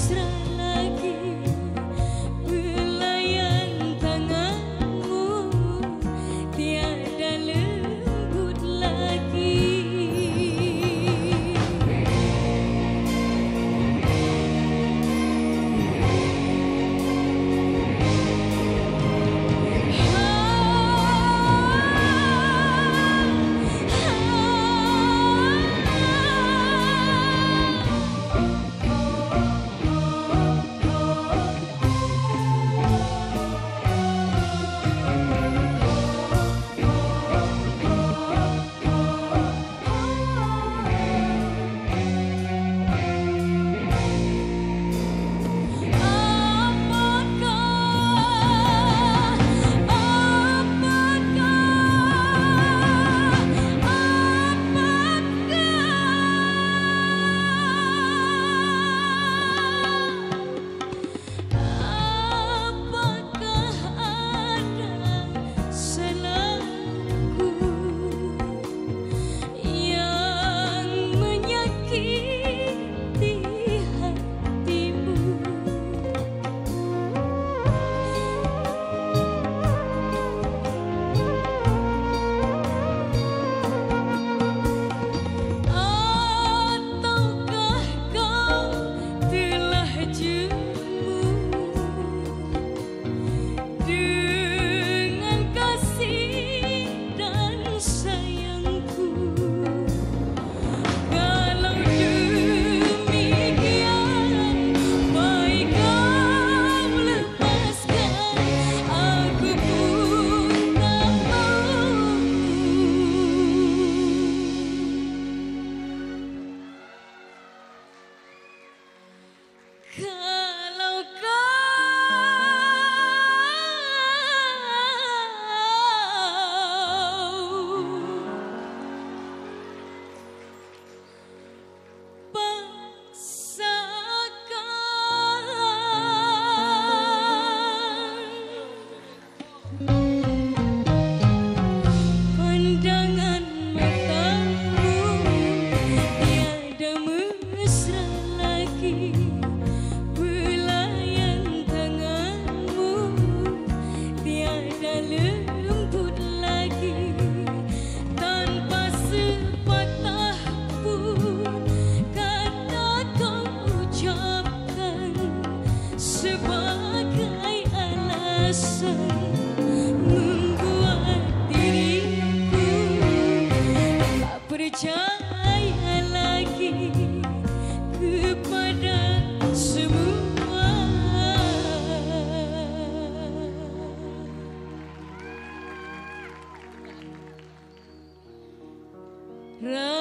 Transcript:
estranho. Run.